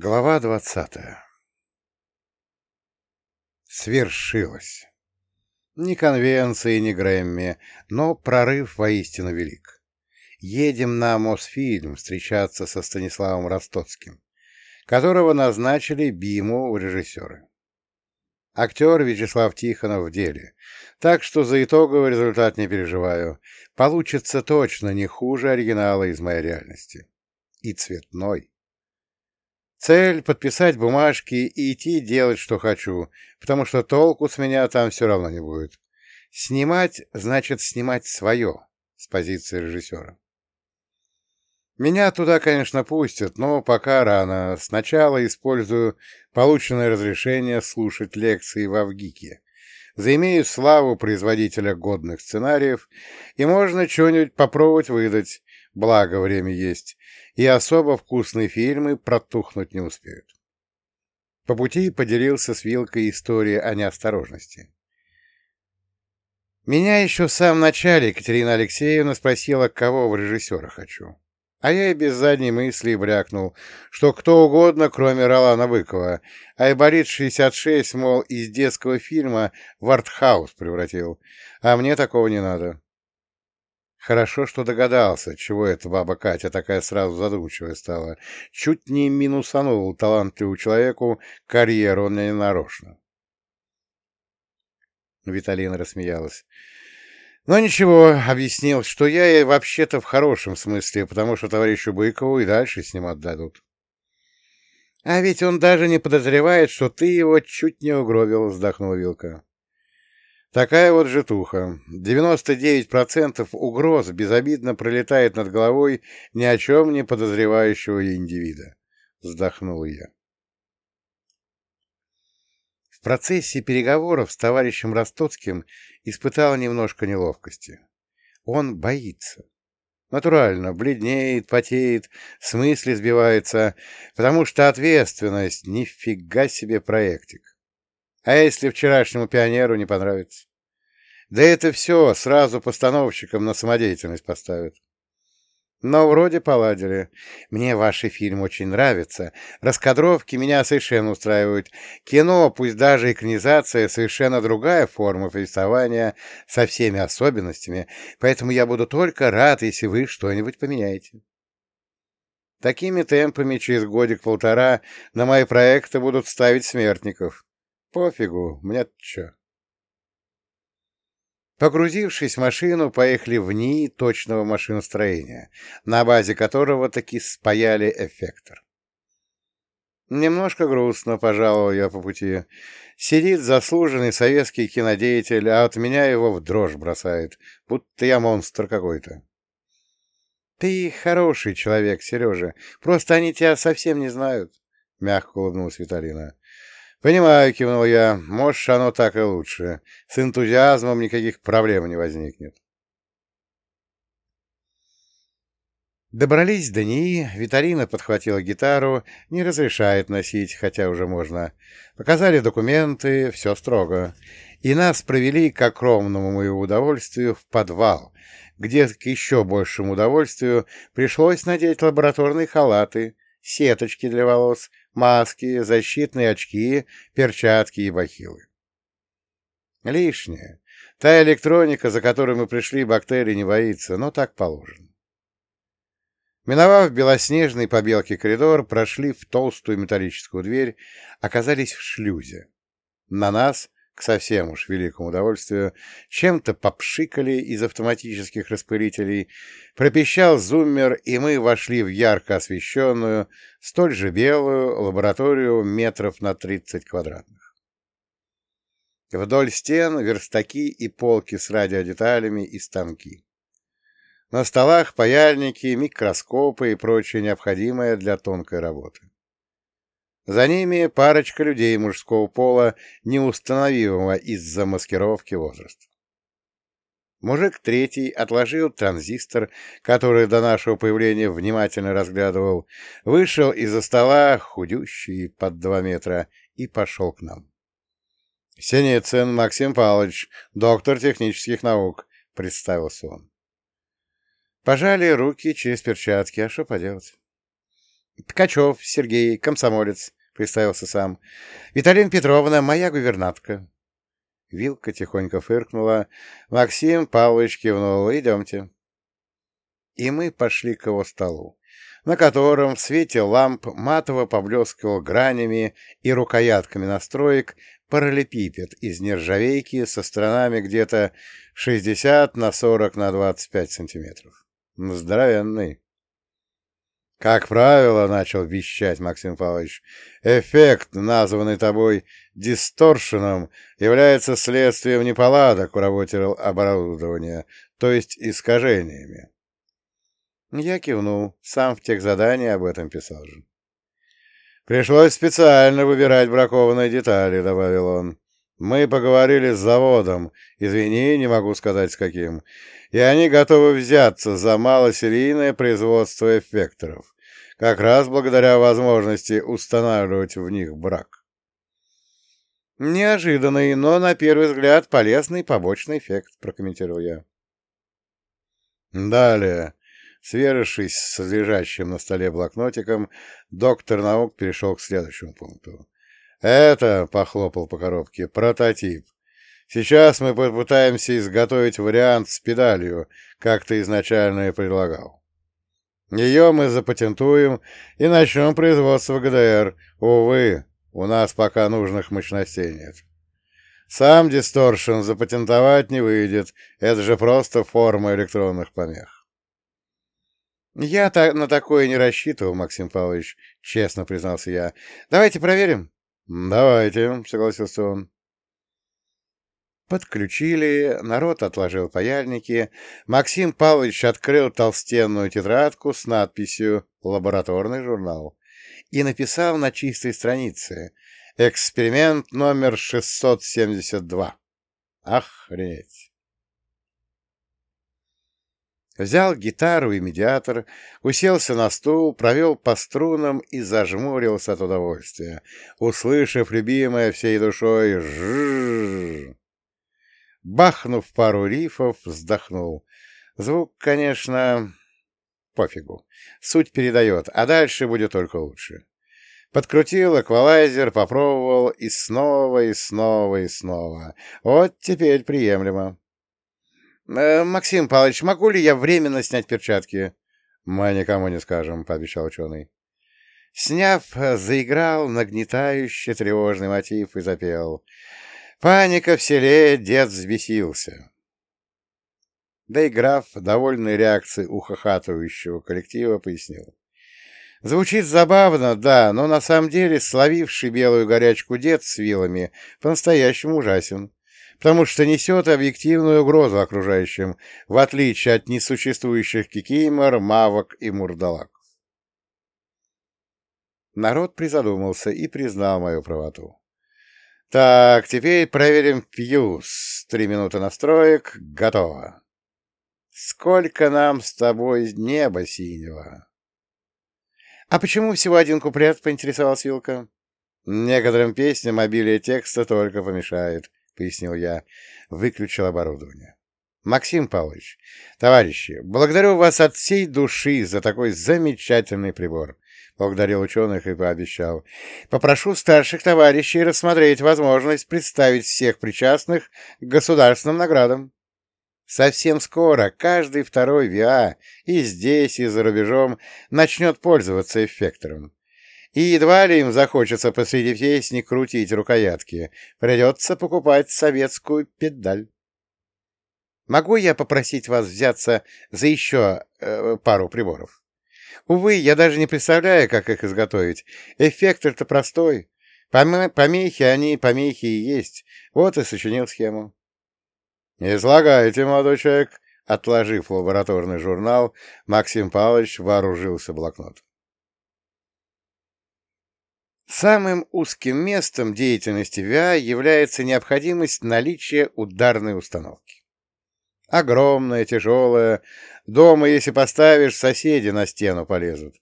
Глава двадцатая Свершилось. Ни конвенции, ни Грэмми, но прорыв воистину велик. Едем на Мосфильм встречаться со Станиславом Ростоцким, которого назначили Биму режиссеры. Актер Вячеслав Тихонов в деле, так что за итоговый результат не переживаю. Получится точно не хуже оригинала из моей реальности. И цветной. Цель — подписать бумажки и идти делать, что хочу, потому что толку с меня там все равно не будет. Снимать — значит снимать свое с позиции режиссера. Меня туда, конечно, пустят, но пока рано. Сначала использую полученное разрешение слушать лекции в Авгике. Заимею славу производителя годных сценариев, и можно что-нибудь попробовать выдать, благо время есть, и особо вкусные фильмы протухнуть не успеют. По пути поделился с Вилкой историей о неосторожности. Меня еще в самом начале Екатерина Алексеевна спросила, кого в режиссера хочу. А я и без задней мысли брякнул, что кто угодно, кроме Ролана Быкова, а Айболит-66, мол, из детского фильма в артхаус превратил, а мне такого не надо. Хорошо, что догадался, чего эта баба Катя такая сразу задумчивая стала. Чуть не минусанул талантливому человеку карьеру он не нарочно. Виталина рассмеялась. Но ничего, объяснил, что я и вообще-то в хорошем смысле, потому что товарищу Быкову и дальше с ним отдадут. А ведь он даже не подозревает, что ты его чуть не угробил, вздохнула Вилка. Такая вот житуха. 99% угроз безобидно пролетает над головой ни о чем не подозревающего индивида. Вздохнул я. В процессе переговоров с товарищем Ростоцким испытал немножко неловкости. Он боится. Натурально, бледнеет, потеет, с мысли сбивается, потому что ответственность — нифига себе проектик. А если вчерашнему пионеру не понравится? Да это все сразу постановщикам на самодеятельность поставят. Но вроде поладили. Мне ваши фильмы очень нравятся. Раскадровки меня совершенно устраивают. Кино, пусть даже экранизация, совершенно другая форма повествования, со всеми особенностями, поэтому я буду только рад, если вы что-нибудь поменяете. Такими темпами через годик-полтора на мои проекты будут ставить смертников. Пофигу, мне-то что. Погрузившись в машину, поехали в НИИ точного машиностроения, на базе которого таки спаяли эффектор. Немножко грустно, пожалуй, я по пути. Сидит заслуженный советский кинодеятель, а от меня его в дрожь бросает, будто я монстр какой-то. Ты хороший человек, Сережа, просто они тебя совсем не знают, — мягко улыбнулась Виталина. «Понимаю», — кивнул я, — «может, оно так и лучше. С энтузиазмом никаких проблем не возникнет». Добрались до НИИ, Виталина подхватила гитару, не разрешает носить, хотя уже можно. Показали документы, все строго. И нас провели, к огромному моему удовольствию, в подвал, где к еще большему удовольствию пришлось надеть лабораторные халаты, сеточки для волос, маски, защитные очки, перчатки и бахилы. Лишнее. Та электроника, за которой мы пришли, бактерий не боится, но так положено. Миновав белоснежный по белке коридор, прошли в толстую металлическую дверь, оказались в шлюзе. На нас к совсем уж великому удовольствию, чем-то попшикали из автоматических распылителей, пропищал зуммер, и мы вошли в ярко освещенную, столь же белую лабораторию метров на 30 квадратных. Вдоль стен верстаки и полки с радиодеталями и станки. На столах паяльники, микроскопы и прочее необходимое для тонкой работы. За ними парочка людей мужского пола, неустановимого из-за маскировки возраста. Мужик третий отложил транзистор, который до нашего появления внимательно разглядывал, вышел из-за стола, худющий, под два метра, и пошел к нам. — Синицын Максим Павлович, доктор технических наук, — представился он. Пожали руки через перчатки, а что поделать? Ткачев Сергей, комсомолец, — представился сам. Виталина Петровна, моя гувернантка. Вилка тихонько фыркнула. Максим Павлович кивнул. Идемте. И мы пошли к его столу, на котором в свете ламп матово поблескивал гранями и рукоятками настроек параллелепипед из нержавейки со сторонами где-то 60 на 40 на 25 сантиметров. Здоровенный. Как правило, начал вещать Максим Павлович, эффект, названный тобой дисторшеном, является следствием неполадок в работе оборудования, то есть искажениями. Я кивнул, сам в тех заданиях об этом писал же. «Пришлось специально выбирать бракованные детали», — добавил он. «Мы поговорили с заводом, извини, не могу сказать с каким, и они готовы взяться за малосерийное производство эффекторов, как раз благодаря возможности устанавливать в них брак». «Неожиданный, но, на первый взгляд, полезный побочный эффект», — прокомментировал я. Далее. Сверившись с лежащим на столе блокнотиком, доктор наук перешел к следующему пункту. «Это, — похлопал по коробке, — прототип. Сейчас мы попытаемся изготовить вариант с педалью, как ты изначально и предлагал. Ее мы запатентуем и начнем производство ГДР. Увы, у нас пока нужных мощностей нет. Сам дисторшн запатентовать не выйдет, это же просто форма электронных помех. «Я на такое не рассчитывал, Максим Павлович», — честно признался я. «Давайте проверим». «Давайте», — согласился он. Подключили, народ отложил паяльники, Максим Павлович открыл толстенную тетрадку с надписью «Лабораторный журнал» и написал на чистой странице «Эксперимент номер 672». Охренеть! Взял гитару и медиатор, уселся на стул, провел по струнам и зажмурился от удовольствия, услышав любимое всей душой «жжжж». Бахнув пару рифов, вздохнул. Звук, конечно, пофигу. Суть передает, а дальше будет только лучше. Подкрутил эквалайзер, попробовал и снова, и снова, и снова. Вот теперь приемлемо. Э, Максим Павлович, могу ли я временно снять перчатки? Мы никому не скажем, пообещал ученый. Сняв, заиграл нагнетающий тревожный мотив и запел. Паника в селе, дед взбесился. Доиграв, довольной реакцией ухахатывающего коллектива, пояснил. Звучит забавно, да, но на самом деле словивший белую горячку дед с вилами по-настоящему ужасен потому что несет объективную угрозу окружающим, в отличие от несуществующих кикимор, мавок и мурдалаков. Народ призадумался и признал мою правоту. Так, теперь проверим фьюз. Три минуты настроек. Готово. Сколько нам с тобой неба синего? А почему всего один куплет, поинтересовалась Вилка? Некоторым песням обилие текста только помешает пояснил я, выключил оборудование. Максим Павлович, товарищи, благодарю вас от всей души за такой замечательный прибор. Благодарил ученых и пообещал. Попрошу старших товарищей рассмотреть возможность представить всех причастных к государственным наградам. Совсем скоро каждый второй ВИА и здесь, и за рубежом начнет пользоваться эффектором. И едва ли им захочется посреди песни крутить рукоятки. Придется покупать советскую педаль. Могу я попросить вас взяться за еще э, пару приборов? Увы, я даже не представляю, как их изготовить. Эффектор-то простой. Пом помехи, они помехи и есть. Вот и сочинил схему. «Излагайте, молодой человек», — отложив лабораторный журнал, Максим Павлович вооружился блокнотом. Самым узким местом деятельности ВИА является необходимость наличия ударной установки. Огромная, тяжелая, дома, если поставишь, соседи на стену полезут.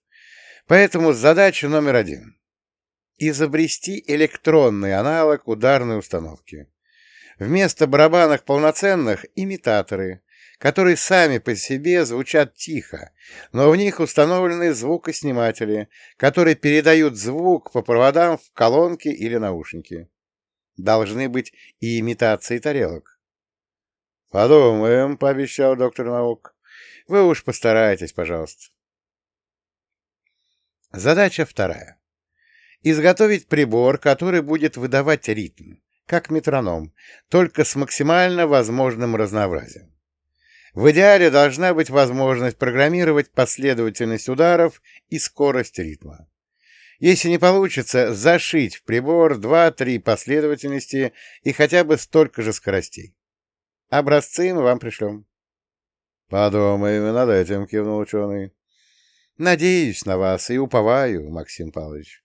Поэтому задача номер один — изобрести электронный аналог ударной установки. Вместо барабанов полноценных — имитаторы, которые сами по себе звучат тихо, но в них установлены звукосниматели, которые передают звук по проводам в колонки или наушники. Должны быть и имитации тарелок. «Подумаем», — пообещал доктор наук. «Вы уж постарайтесь, пожалуйста». Задача вторая. Изготовить прибор, который будет выдавать ритм, как метроном, только с максимально возможным разнообразием. В идеале должна быть возможность программировать последовательность ударов и скорость ритма. Если не получится, зашить в прибор 2-3 последовательности и хотя бы столько же скоростей. Образцы мы вам пришлем. — Подумаем над этим, — кивнул ученый. — Надеюсь на вас и уповаю, Максим Павлович.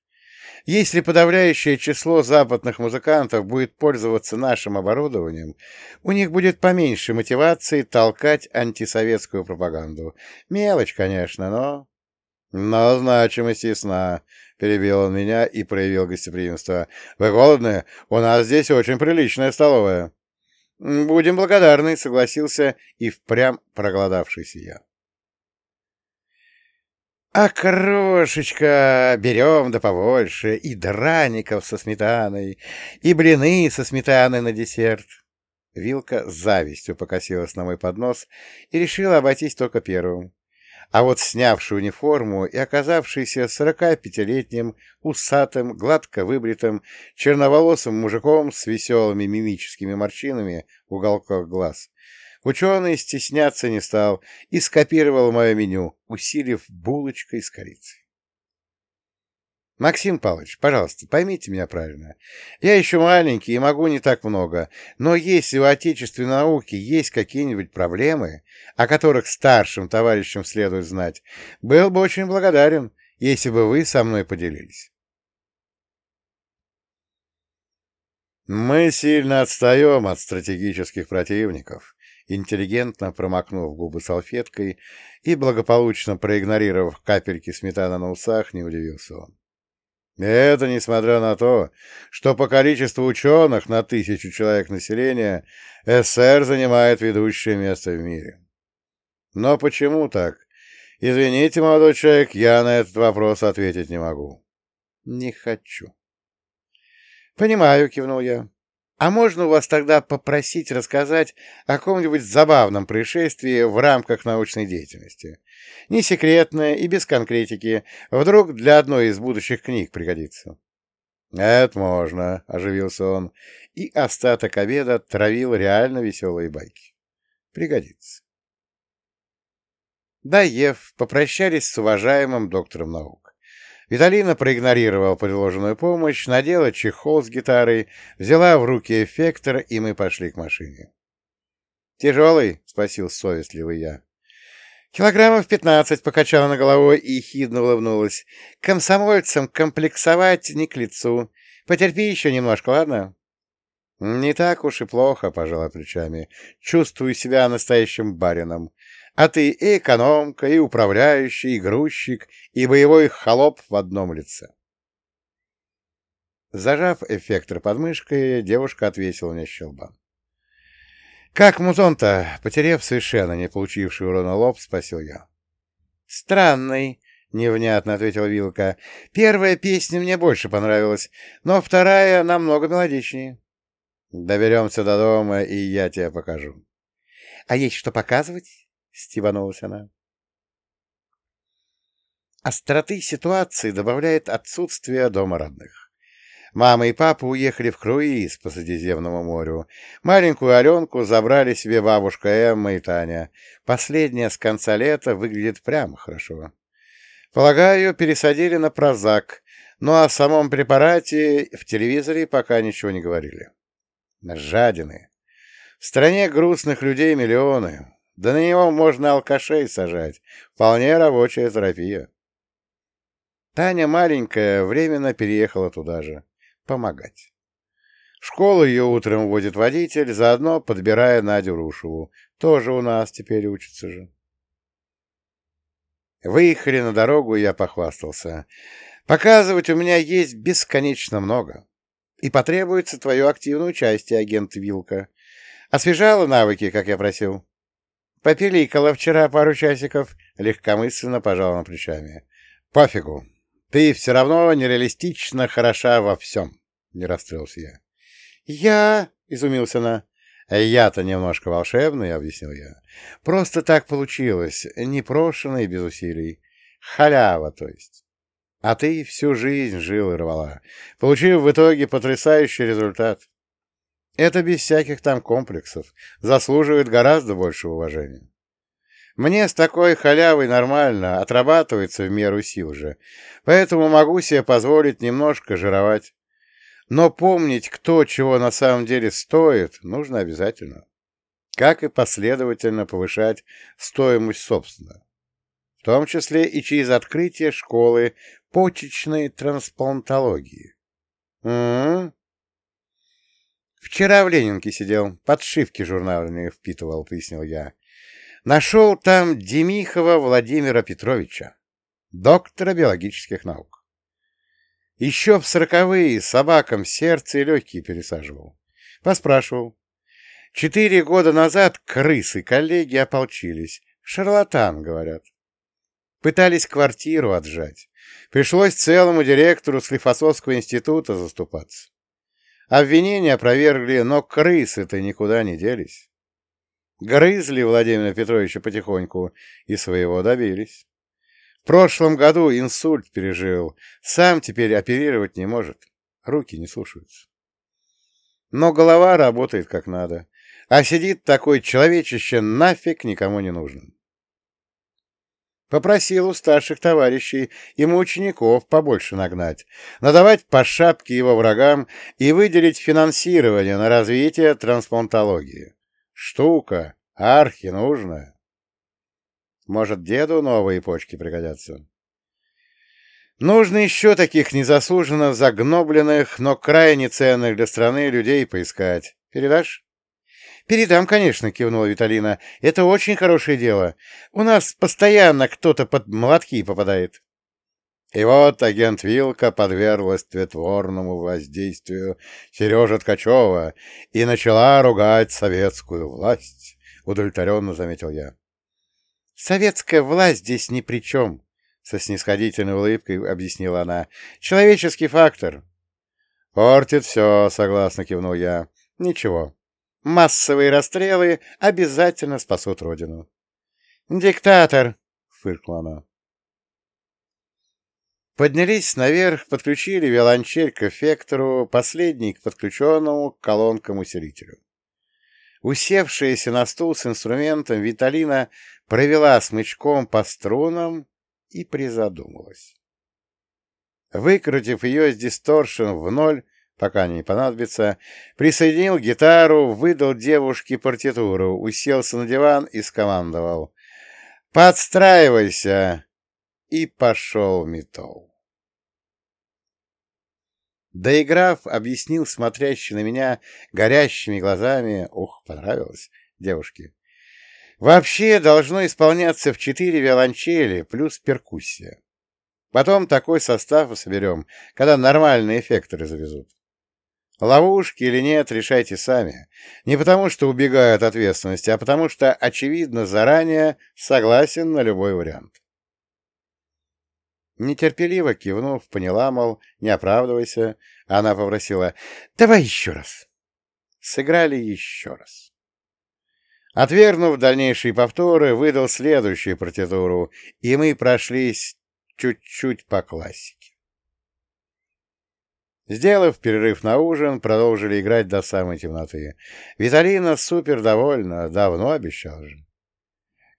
Если подавляющее число западных музыкантов будет пользоваться нашим оборудованием, у них будет поменьше мотивации толкать антисоветскую пропаганду. Мелочь, конечно, но... «Но значимость ясна», — перебил он меня и проявил гостеприимство. «Вы голодны? У нас здесь очень приличная столовая». «Будем благодарны», — согласился и впрямь проголодавшийся я. А крошечка берем да побольше, и драников со сметаной, и блины со сметаной на десерт. Вилка с завистью покосилась на мой поднос и решила обойтись только первым. А вот снявший униформу и оказавшийся сорока пятилетним, усатым, гладко выбритым, черноволосым мужиком с веселыми мимическими морщинами в уголках глаз, Ученый стесняться не стал и скопировал мое меню, усилив булочкой с корицей. Максим Павлович, пожалуйста, поймите меня правильно. Я еще маленький и могу не так много, но если у отечественной науки есть какие-нибудь проблемы, о которых старшим товарищам следует знать, был бы очень благодарен, если бы вы со мной поделились. Мы сильно отстаем от стратегических противников, интеллигентно промокнув губы салфеткой и благополучно проигнорировав капельки сметаны на усах, не удивился он. Это несмотря на то, что по количеству ученых на тысячу человек населения СССР занимает ведущее место в мире. Но почему так? Извините, молодой человек, я на этот вопрос ответить не могу. Не хочу. Понимаю, кивнул я. А можно у вас тогда попросить рассказать о каком-нибудь забавном происшествии в рамках научной деятельности? Не секретное и без конкретики. Вдруг для одной из будущих книг пригодится. — Это можно, — оживился он, и остаток обеда травил реально веселые байки. — Пригодится. Доев, попрощались с уважаемым доктором наук. Виталина проигнорировала предложенную помощь, надела чехол с гитарой, взяла в руки эффектор, и мы пошли к машине. «Тяжелый?» — спросил совестливый я. «Килограммов пятнадцать», — покачала на головой и хидно улыбнулась. «Комсомольцам комплексовать не к лицу. Потерпи еще немножко, ладно?» «Не так уж и плохо», — пожала плечами. «Чувствую себя настоящим барином. А ты и экономка, и управляющий, и грузчик, и боевой холоп в одном лице. Зажав эффектор под мышкой, девушка отвесила мне щелбан. — Как музон-то? — потеряв совершенно не получивший урона лоб, спросил я. — Странный, — невнятно ответил Вилка. — Первая песня мне больше понравилась, но вторая намного мелодичнее. — Доберемся до дома, и я тебе покажу. — А есть что показывать? — стебанулась она. Остроты ситуации добавляет отсутствие дома родных. Мама и папа уехали в круиз по Средиземному морю. Маленькую Аленку забрали себе бабушка Эмма и Таня. Последняя с конца лета выглядит прямо хорошо. Полагаю, пересадили на прозак, а о самом препарате в телевизоре пока ничего не говорили. Жадины. В стране грустных людей миллионы. Да на него можно алкашей сажать. Вполне рабочая терапия. Таня маленькая временно переехала туда же. Помогать. В школу ее утром водит водитель, заодно подбирая Надю Рушеву. Тоже у нас теперь учится же. Выехали на дорогу, я похвастался. Показывать у меня есть бесконечно много. И потребуется твое активное участие, агент Вилка. Освежала навыки, как я просил? Попиликала вчера пару часиков, легкомысленно пожал на плечами. Пофигу, ты все равно нереалистично хороша во всем, не расстроился я. Я, изумился она. Я-то немножко волшебный, объяснил я. Просто так получилось, непрошено и без усилий. Халява, то есть. А ты всю жизнь жил и рвала, получив в итоге потрясающий результат. Это без всяких там комплексов, заслуживает гораздо большего уважения. Мне с такой халявой нормально, отрабатывается в меру сил же, поэтому могу себе позволить немножко жировать. Но помнить, кто чего на самом деле стоит, нужно обязательно. Как и последовательно повышать стоимость собственно. В том числе и через открытие школы почечной трансплантологии. М Вчера в Ленинке сидел, подшивки журнальные впитывал, пояснил я. Нашел там Демихова Владимира Петровича, доктора биологических наук. Еще в сороковые собакам сердце и легкие пересаживал. Поспрашивал. Четыре года назад крысы-коллеги ополчились. Шарлатан, говорят. Пытались квартиру отжать. Пришлось целому директору Слифосовского института заступаться. Обвинения опровергли, но крысы-то никуда не делись. Грызли Владимира Петровича потихоньку и своего добились. В прошлом году инсульт пережил, сам теперь оперировать не может, руки не слушаются. Но голова работает как надо, а сидит такой человечище нафиг никому не нужен. Попросил у старших товарищей ему учеников побольше нагнать, надавать по шапке его врагам и выделить финансирование на развитие трансплантологии. Штука, архи нужная. Может, деду новые почки пригодятся? Нужно еще таких незаслуженно загнобленных, но крайне ценных для страны людей поискать. Передашь? «Передам, конечно», — кивнула Виталина. «Это очень хорошее дело. У нас постоянно кто-то под молотки попадает». И вот агент Вилка подверглась тветворному воздействию Сережа Ткачева и начала ругать советскую власть, — удовлетворенно заметил я. — Советская власть здесь ни при чем, — со снисходительной улыбкой объяснила она. — Человеческий фактор. — Портит все, — согласно кивнул я. — Ничего. Массовые расстрелы обязательно спасут родину. «Диктатор!» — фыркнула она. Поднялись наверх, подключили виолончель к эффектору, последний к подключенному к колонкам усилителю. Усевшаяся на стул с инструментом, Виталина провела смычком по струнам и призадумалась. Выкрутив ее с дисторшн в ноль, пока не понадобится, присоединил гитару, выдал девушке партитуру, уселся на диван и скомандовал «Подстраивайся!» и пошел в металл. Доиграв, объяснил смотрящий на меня горящими глазами, ух, понравилось девушке, вообще должно исполняться в четыре виолончели плюс перкуссия. Потом такой состав соберем, когда нормальные эффекторы завезут. Ловушки или нет, решайте сами. Не потому, что убегаю от ответственности, а потому что, очевидно, заранее согласен на любой вариант. Нетерпеливо кивнув, поняла, мол, не оправдывайся, она попросила «давай еще раз». Сыграли еще раз. Отвергнув дальнейшие повторы, выдал следующую партитуру, и мы прошлись чуть-чуть по классике. Сделав перерыв на ужин, продолжили играть до самой темноты. Виталина супер довольна, давно обещал же.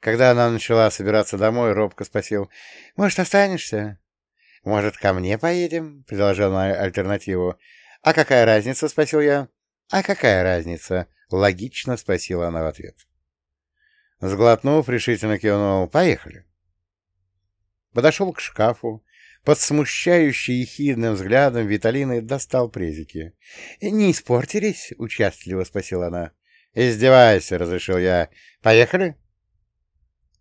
Когда она начала собираться домой, робко спросил, «Может, останешься?» «Может, ко мне поедем?» — предложил на альтернативу. «А какая разница?» — спросил я. «А какая разница?» — логично спросила она в ответ. Сглотнув, решительно кивнул. «Поехали». Подошел к шкафу, под смущающей ехидным взглядом Виталины достал презики. — Не испортились? — участливо спросила она. — Издевайся, — разрешил я. — Поехали?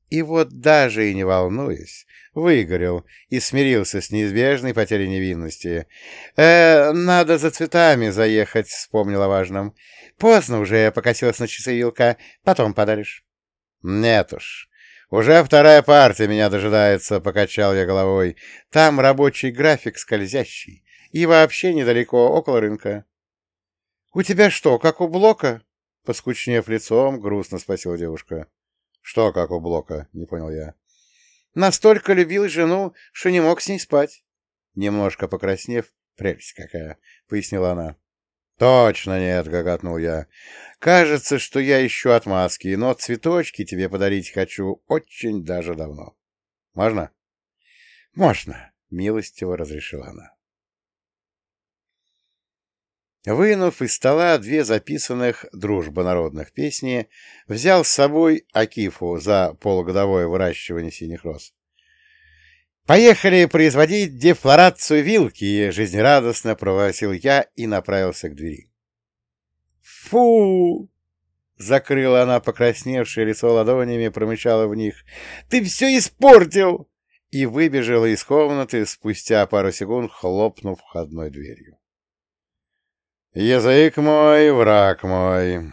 И вот даже и не волнуясь, выгорел и смирился с неизбежной потерей невинности. «Э, «Надо за цветами заехать», — вспомнила важным. «Поздно уже», — покосилась на часы Вилка. «Потом подаришь». Нет уж. Уже вторая партия меня дожидается, — покачал я головой. Там рабочий график скользящий. И вообще недалеко, около рынка. — У тебя что, как у Блока? — поскучнев лицом, грустно спросила девушка. — Что, как у Блока? — не понял я. — Настолько любил жену, что не мог с ней спать. Немножко покраснев, прелесть какая, — пояснила она. «Точно нет!» — гоготнул я. «Кажется, что я ищу отмазки, но цветочки тебе подарить хочу очень даже давно. Можно?» «Можно!» — милостиво разрешила она. Вынув из стола две записанных «Дружба народных» песни, взял с собой Акифу за полугодовое выращивание синих роз. «Поехали производить дефлорацию вилки!» — жизнерадостно провозил я и направился к двери. «Фу!» — закрыла она покрасневшее лицо ладонями, промычала в них. «Ты все испортил!» И выбежала из комнаты, спустя пару секунд хлопнув входной дверью. «Язык мой, враг мой!»